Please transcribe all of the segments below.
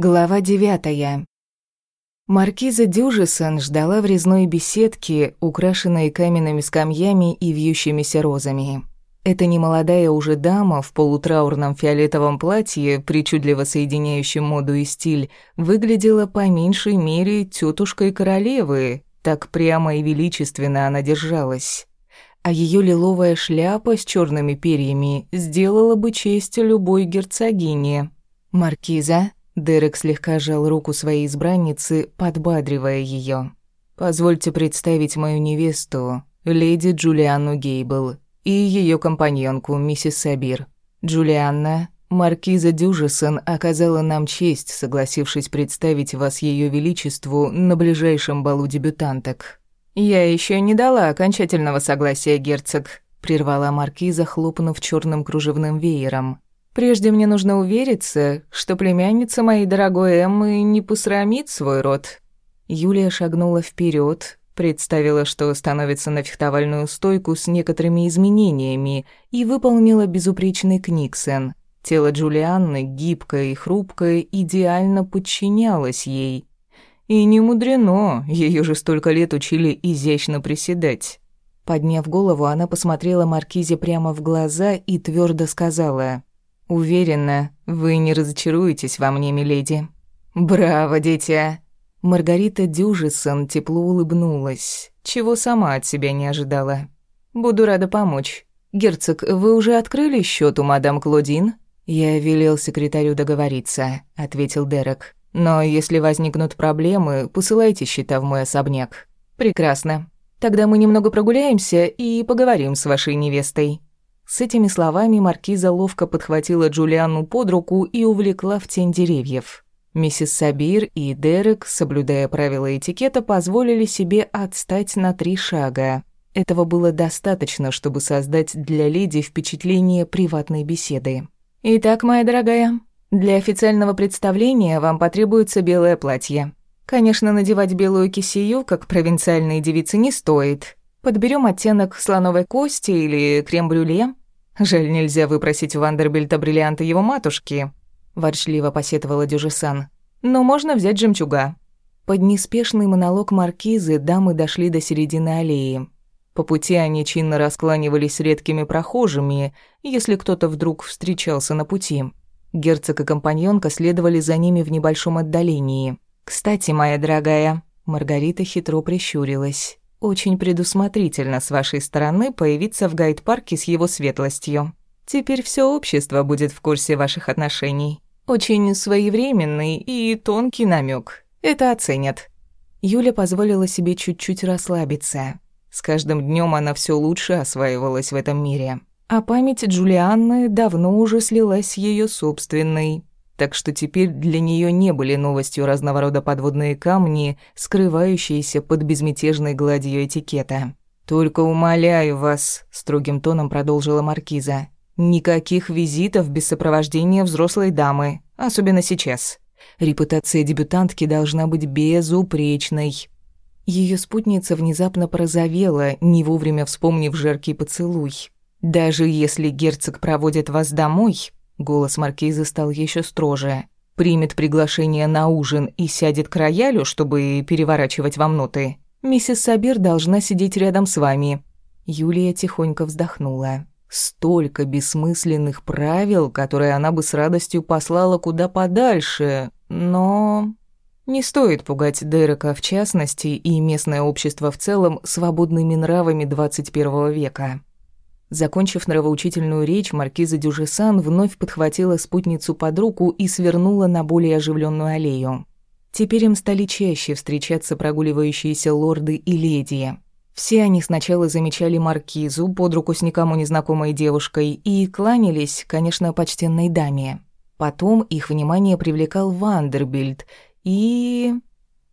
Глава девятая. Маркиза Дюжесон ждала в резной беседке, украшенной каменными скамьями и вьющимися розами. Эта немолодая уже дама в полутраурном фиолетовом платье, причудливо соединяющем моду и стиль, выглядела по меньшей мере тетушкой королевы, так прямо и величественно она держалась. А ее лиловая шляпа с черными перьями сделала бы честь любой герцогине. «Маркиза?» Дерек слегка сжал руку своей избранницы, подбадривая ее. «Позвольте представить мою невесту, леди Джулианну Гейбл, и ее компаньонку, миссис Сабир. Джулианна, маркиза Дюжесон оказала нам честь, согласившись представить вас ее величеству на ближайшем балу дебютанток». «Я еще не дала окончательного согласия, герцог», — прервала маркиза, хлопнув черным кружевным веером. Прежде мне нужно увериться, что племянница моей дорогой Эммы не посрамит свой род». Юлия шагнула вперед, представила, что становится на фехтовальную стойку с некоторыми изменениями и выполнила безупречный книксен. Тело Джулианны, гибкое и хрупкое, идеально подчинялось ей. И не мудрено, ее же столько лет учили изящно приседать. Подняв голову, она посмотрела Маркизе прямо в глаза и твердо сказала Уверена, вы не разочаруетесь во мне, миледи. Браво, дитя. Маргарита Дюжисон тепло улыбнулась, чего сама от себя не ожидала. Буду рада помочь. Герцог, вы уже открыли счет у мадам Клодин? Я велел секретарю договориться, ответил Дерек. Но если возникнут проблемы, посылайте счета в мой особняк. Прекрасно. Тогда мы немного прогуляемся и поговорим с вашей невестой. С этими словами маркиза ловко подхватила Джулианну под руку и увлекла в тень деревьев. Миссис Сабир и Дерек, соблюдая правила этикета, позволили себе отстать на три шага. Этого было достаточно, чтобы создать для леди впечатление приватной беседы. «Итак, моя дорогая, для официального представления вам потребуется белое платье. Конечно, надевать белую кисию, как провинциальные девицы, не стоит. Подберем оттенок слоновой кости или крем-брюле. Жаль, нельзя выпросить у Вандербильта бриллианты его матушки, ворчливо посетовала Дюжесан. Но можно взять жемчуга. Под неспешный монолог маркизы дамы дошли до середины аллеи. По пути они чинно раскланивались с редкими прохожими, если кто-то вдруг встречался на пути. Герцог и компаньонка следовали за ними в небольшом отдалении. «Кстати, моя дорогая», Маргарита хитро прищурилась. Очень предусмотрительно с вашей стороны появиться в гайд-парке с его светлостью. Теперь все общество будет в курсе ваших отношений. Очень своевременный и тонкий намек. Это оценят. Юля позволила себе чуть-чуть расслабиться. С каждым днем она все лучше осваивалась в этом мире. А память Джулианны давно уже слилась с ее собственной так что теперь для нее не были новостью разного рода подводные камни, скрывающиеся под безмятежной гладью этикета. «Только умоляю вас», — строгим тоном продолжила Маркиза, «никаких визитов без сопровождения взрослой дамы, особенно сейчас. Репутация дебютантки должна быть безупречной». Ее спутница внезапно порозовела, не вовремя вспомнив жаркий поцелуй. «Даже если герцог проводит вас домой, Голос маркизы стал еще строже. «Примет приглашение на ужин и сядет к роялю, чтобы переворачивать вам ноты. Миссис Сабир должна сидеть рядом с вами». Юлия тихонько вздохнула. Столько бессмысленных правил, которые она бы с радостью послала куда подальше, но... Не стоит пугать Дерека в частности и местное общество в целом свободными нравами 21 века. Закончив нравоучительную речь, маркиза Дюжесан вновь подхватила спутницу под руку и свернула на более оживленную аллею. Теперь им стали чаще встречаться прогуливающиеся лорды и леди. Все они сначала замечали маркизу под руку с никому незнакомой девушкой и кланялись, конечно, почтенной даме. Потом их внимание привлекал Вандербильд, и...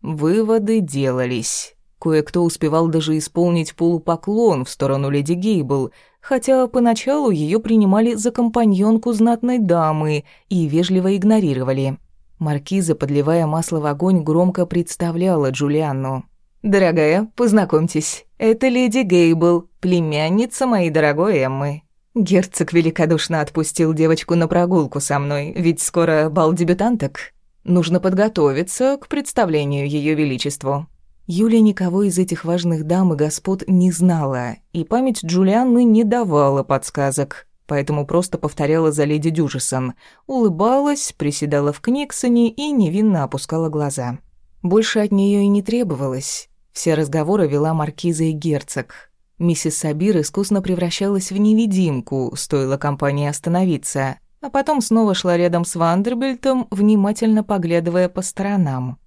Выводы делались. Кое-кто успевал даже исполнить полупоклон в сторону леди Гейбл, хотя поначалу ее принимали за компаньонку знатной дамы и вежливо игнорировали. Маркиза, подливая масло в огонь, громко представляла Джулианну. «Дорогая, познакомьтесь, это леди Гейбл, племянница моей дорогой Эммы. Герцог великодушно отпустил девочку на прогулку со мной, ведь скоро бал дебютанток. Нужно подготовиться к представлению Ее Величеству». Юля никого из этих важных дам и господ не знала, и память Джулианны не давала подсказок, поэтому просто повторяла за леди Дюжесон, улыбалась, приседала в Книксоне и невинно опускала глаза. Больше от нее и не требовалось. Все разговоры вела маркиза и герцог. Миссис Сабир искусно превращалась в невидимку, стоило компании остановиться, а потом снова шла рядом с Вандербильтом, внимательно поглядывая по сторонам.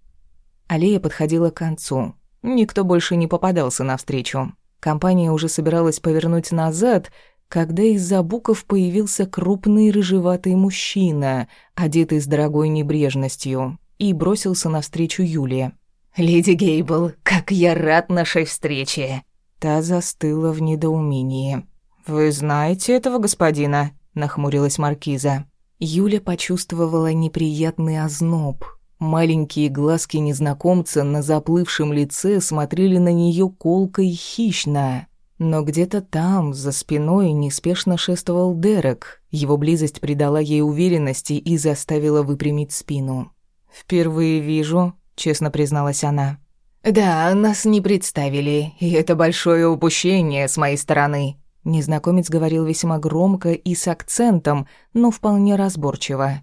Аллея подходила к концу. Никто больше не попадался навстречу. Компания уже собиралась повернуть назад, когда из-за буков появился крупный рыжеватый мужчина, одетый с дорогой небрежностью, и бросился навстречу Юле. «Леди Гейбл, как я рад нашей встрече!» Та застыла в недоумении. «Вы знаете этого господина?» – нахмурилась Маркиза. Юля почувствовала неприятный озноб. Маленькие глазки незнакомца на заплывшем лице смотрели на нее колко и хищно. Но где-то там, за спиной, неспешно шествовал Дерек. Его близость придала ей уверенности и заставила выпрямить спину. «Впервые вижу», — честно призналась она. «Да, нас не представили, и это большое упущение с моей стороны», Незнакомец говорил весьма громко и с акцентом, но вполне разборчиво.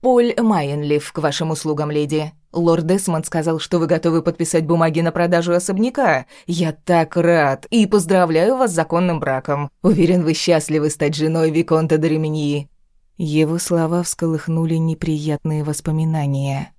«Поль Майенлиф, к вашим услугам, леди. Лорд Десмонд сказал, что вы готовы подписать бумаги на продажу особняка. Я так рад и поздравляю вас с законным браком. Уверен, вы счастливы стать женой Виконта Дореминьи». Его слова всколыхнули неприятные воспоминания.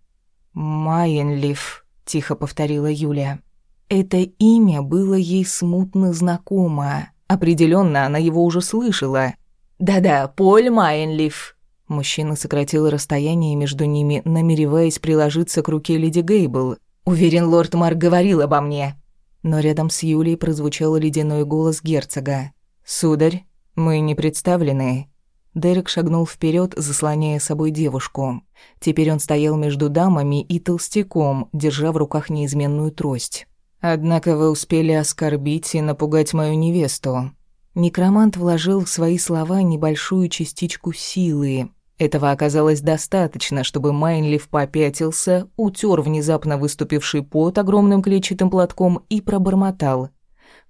«Майенлиф», — тихо повторила Юля. Это имя было ей смутно знакомо. Определенно, она его уже слышала. «Да-да, Поль Майенлиф», Мужчина сократил расстояние между ними, намереваясь приложиться к руке леди Гейбл. «Уверен, лорд Марк говорил обо мне». Но рядом с Юлей прозвучал ледяной голос герцога. «Сударь, мы не представлены». Дерек шагнул вперед, заслоняя собой девушку. Теперь он стоял между дамами и толстяком, держа в руках неизменную трость. «Однако вы успели оскорбить и напугать мою невесту». Некромант вложил в свои слова небольшую частичку силы, этого оказалось достаточно, чтобы Майнлиф попятился, утер внезапно выступивший пот огромным клетчатым платком и пробормотал.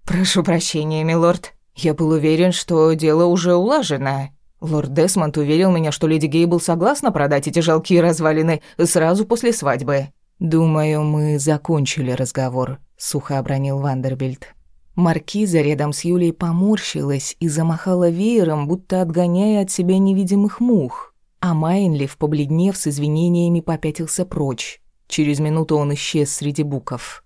«Прошу прощения, милорд. Я был уверен, что дело уже улажено. Лорд Десмонд уверил меня, что леди Гейбл согласна продать эти жалкие развалины сразу после свадьбы». «Думаю, мы закончили разговор», — сухо обронил Вандербильд. Маркиза рядом с Юлей поморщилась и замахала веером, будто отгоняя от себя невидимых мух. А Майнлиф, побледнев с извинениями, попятился прочь. Через минуту он исчез среди буков.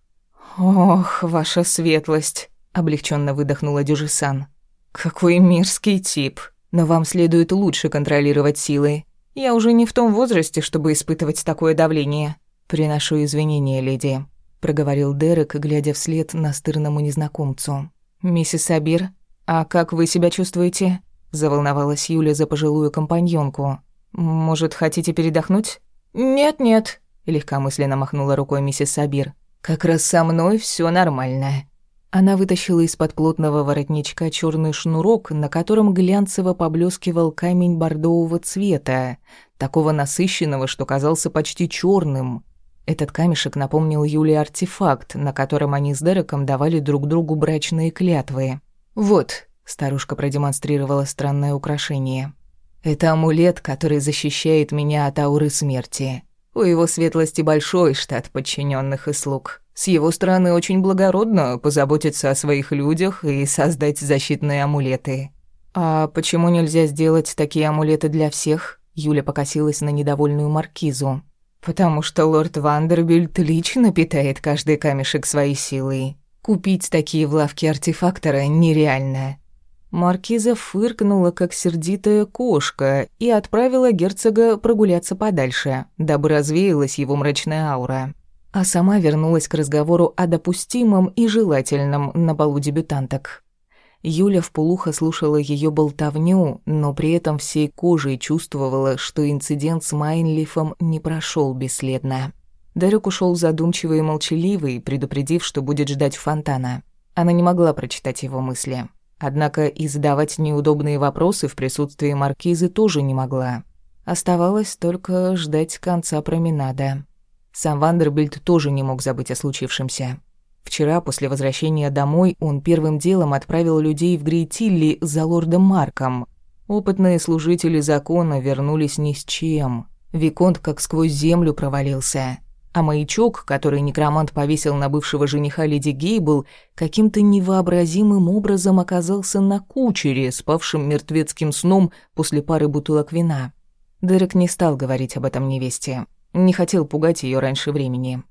«Ох, ваша светлость!» — облегченно выдохнула Дюжесан. «Какой мерзкий тип! Но вам следует лучше контролировать силы. Я уже не в том возрасте, чтобы испытывать такое давление. Приношу извинения, леди», — проговорил Дерек, глядя вслед настырному незнакомцу. «Миссис Сабир, а как вы себя чувствуете?» — заволновалась Юля за пожилую компаньонку. «Может, хотите передохнуть?» «Нет-нет», — легкомысленно махнула рукой миссис Сабир. «Как раз со мной все нормально». Она вытащила из-под плотного воротничка черный шнурок, на котором глянцево поблескивал камень бордового цвета, такого насыщенного, что казался почти черным. Этот камешек напомнил Юле артефакт, на котором они с Дереком давали друг другу брачные клятвы. «Вот», — старушка продемонстрировала странное украшение. Это амулет, который защищает меня от ауры смерти. У его светлости большой штат подчиненных и слуг. С его стороны очень благородно позаботиться о своих людях и создать защитные амулеты. А почему нельзя сделать такие амулеты для всех? Юля покосилась на недовольную маркизу. Потому что лорд Вандербильд лично питает каждый камешек своей силой. Купить такие в лавке артефактора нереально. Маркиза фыркнула, как сердитая кошка, и отправила герцога прогуляться подальше, дабы развеялась его мрачная аура. А сама вернулась к разговору о допустимом и желательном на балу дебютанток. Юля вполуха слушала ее болтовню, но при этом всей кожей чувствовала, что инцидент с Майнлифом не прошел бесследно. Дерек ушел задумчивый и молчаливый, предупредив, что будет ждать фонтана. Она не могла прочитать его мысли. Однако и задавать неудобные вопросы в присутствии маркизы тоже не могла. Оставалось только ждать конца променада. Сам Вандербильд тоже не мог забыть о случившемся. Вчера, после возвращения домой, он первым делом отправил людей в Грейтилли за лордом Марком. Опытные служители закона вернулись ни с чем. Виконт как сквозь землю провалился. А маячок, который некромант повесил на бывшего жениха Леди Гейбл, каким-то невообразимым образом оказался на кучере, спавшим мертвецким сном после пары бутылок вина. Дерек не стал говорить об этом невесте. Не хотел пугать ее раньше времени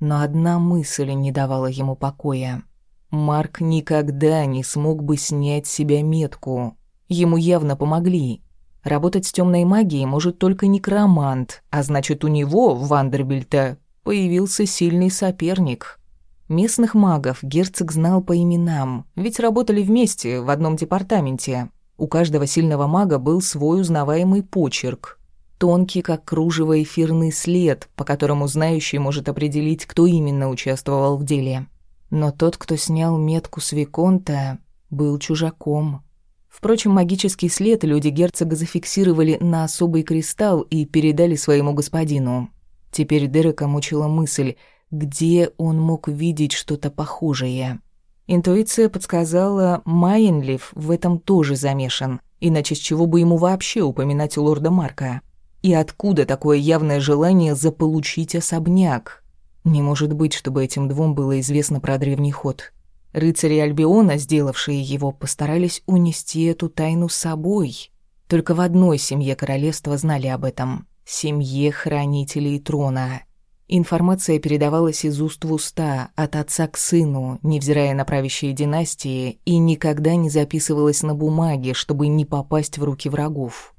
но одна мысль не давала ему покоя. Марк никогда не смог бы снять с себя метку. Ему явно помогли. Работать с темной магией может только некромант, а значит, у него, Вандербильта, появился сильный соперник. Местных магов герцог знал по именам, ведь работали вместе в одном департаменте. У каждого сильного мага был свой узнаваемый почерк, Тонкий, как кружево, эфирный след, по которому знающий может определить, кто именно участвовал в деле. Но тот, кто снял метку с Виконта, был чужаком. Впрочем, магический след люди герцога зафиксировали на особый кристалл и передали своему господину. Теперь Дерека мучила мысль, где он мог видеть что-то похожее. Интуиция подсказала, Майенлиф в этом тоже замешан, иначе с чего бы ему вообще упоминать лорда Марка? И откуда такое явное желание заполучить особняк? Не может быть, чтобы этим двум было известно про древний ход. Рыцари Альбиона, сделавшие его, постарались унести эту тайну с собой. Только в одной семье королевства знали об этом — семье хранителей трона. Информация передавалась из уст в уста, от отца к сыну, невзирая на правящие династии, и никогда не записывалась на бумаге, чтобы не попасть в руки врагов.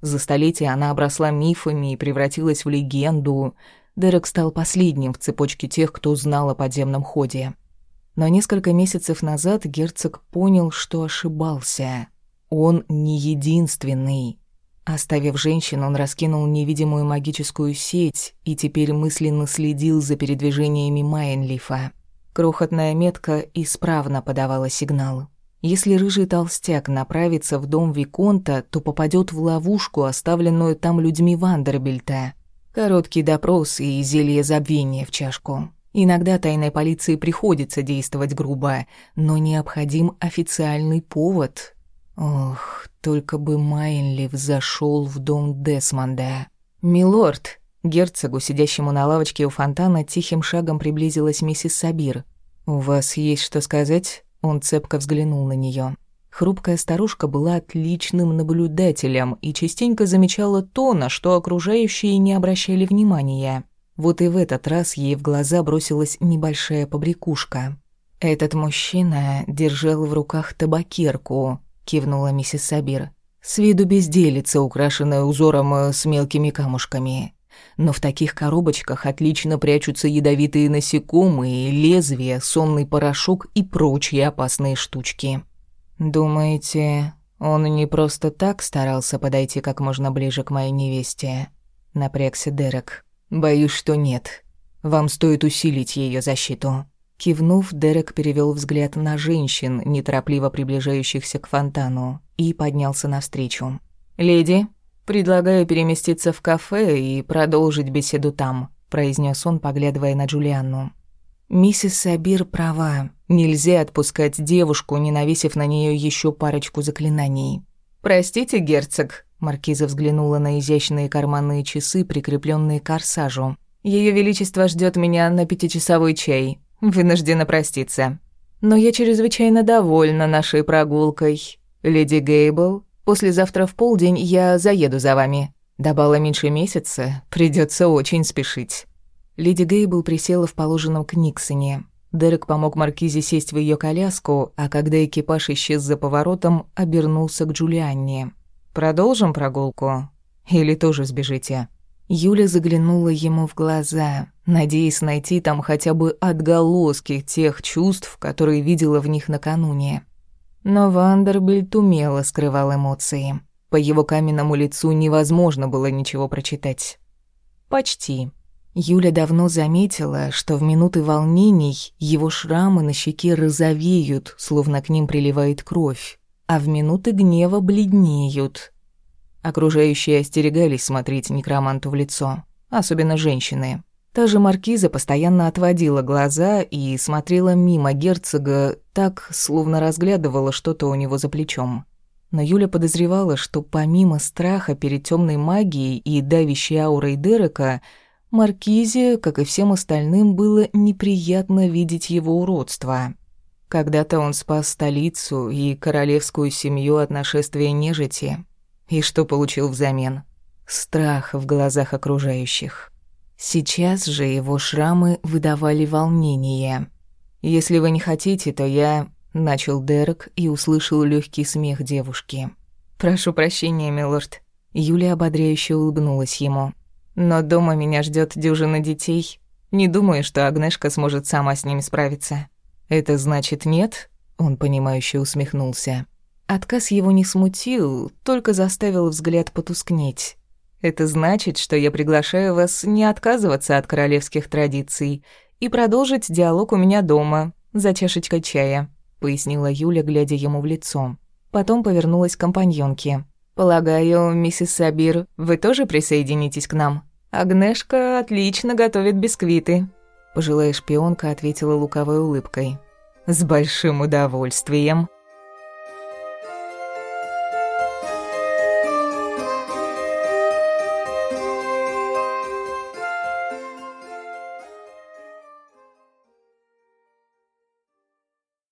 За столетия она обросла мифами и превратилась в легенду. Дерек стал последним в цепочке тех, кто знал о подземном ходе. Но несколько месяцев назад герцог понял, что ошибался. Он не единственный. Оставив женщин, он раскинул невидимую магическую сеть и теперь мысленно следил за передвижениями Майенлифа. Крохотная метка исправно подавала сигнал. Если рыжий толстяк направится в дом Виконта, то попадет в ловушку, оставленную там людьми Вандербильта. Короткий допрос и зелье забвения в чашку. Иногда тайной полиции приходится действовать грубо, но необходим официальный повод. Ох, только бы Майнлив зашел в дом Десмонда. «Милорд!» Герцогу, сидящему на лавочке у фонтана, тихим шагом приблизилась миссис Сабир. «У вас есть что сказать?» Он цепко взглянул на нее. Хрупкая старушка была отличным наблюдателем и частенько замечала то, на что окружающие не обращали внимания. Вот и в этот раз ей в глаза бросилась небольшая побрякушка. «Этот мужчина держал в руках табакерку», — кивнула миссис Сабир. «С виду безделица, украшенная узором э, с мелкими камушками но в таких коробочках отлично прячутся ядовитые насекомые, лезвия, сонный порошок и прочие опасные штучки. «Думаете, он не просто так старался подойти как можно ближе к моей невесте?» — напрягся Дерек. «Боюсь, что нет. Вам стоит усилить ее защиту». Кивнув, Дерек перевел взгляд на женщин, неторопливо приближающихся к фонтану, и поднялся навстречу. «Леди, «Предлагаю переместиться в кафе и продолжить беседу там», произнес он, поглядывая на Джулианну. «Миссис Сабир права. Нельзя отпускать девушку, не навесив на нее еще парочку заклинаний». «Простите, герцог», — Маркиза взглянула на изящные карманные часы, прикрепленные к корсажу. Ее величество ждет меня на пятичасовой чай. Вынуждена проститься. Но я чрезвычайно довольна нашей прогулкой. Леди Гейбл, Послезавтра в полдень я заеду за вами. До бала меньше месяца, придется очень спешить». Леди Гейбл присела в положенном к Никсоне. Дерек помог Маркизе сесть в ее коляску, а когда экипаж исчез за поворотом, обернулся к Джулианне. «Продолжим прогулку? Или тоже сбежите?» Юля заглянула ему в глаза, надеясь найти там хотя бы отголоски тех чувств, которые видела в них накануне. Но Вандербильд умело скрывал эмоции. По его каменному лицу невозможно было ничего прочитать. Почти. Юля давно заметила, что в минуты волнений его шрамы на щеке розовеют, словно к ним приливает кровь, а в минуты гнева бледнеют. Окружающие остерегались смотреть некроманту в лицо, особенно женщины. Та же маркиза постоянно отводила глаза и смотрела мимо герцога так, словно разглядывала что-то у него за плечом. Но Юля подозревала, что помимо страха перед темной магией и давящей аурой Дерека, Маркизе, как и всем остальным, было неприятно видеть его уродство. Когда-то он спас столицу и королевскую семью от нашествия нежити. И что получил взамен? Страх в глазах окружающих. Сейчас же его шрамы выдавали волнение. «Если вы не хотите, то я...» — начал Дерек и услышал легкий смех девушки. «Прошу прощения, милорд». Юля ободряюще улыбнулась ему. «Но дома меня ждет дюжина детей. Не думаю, что Агнешка сможет сама с ними справиться». «Это значит нет?» — он понимающе усмехнулся. Отказ его не смутил, только заставил взгляд потускнеть. Это значит, что я приглашаю вас не отказываться от королевских традиций и продолжить диалог у меня дома, за чашечкой чая», — пояснила Юля, глядя ему в лицо. Потом повернулась к компаньонке. «Полагаю, миссис Сабир, вы тоже присоединитесь к нам? Агнешка отлично готовит бисквиты». Пожилая шпионка ответила луковой улыбкой. «С большим удовольствием».